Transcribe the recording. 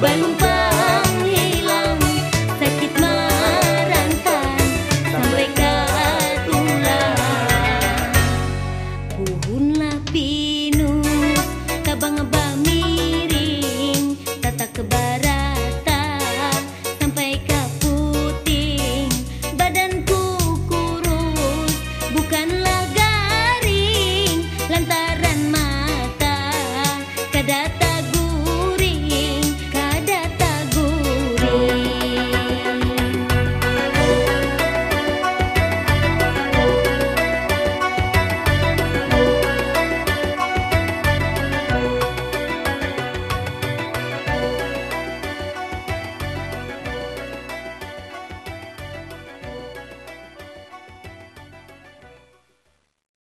bem um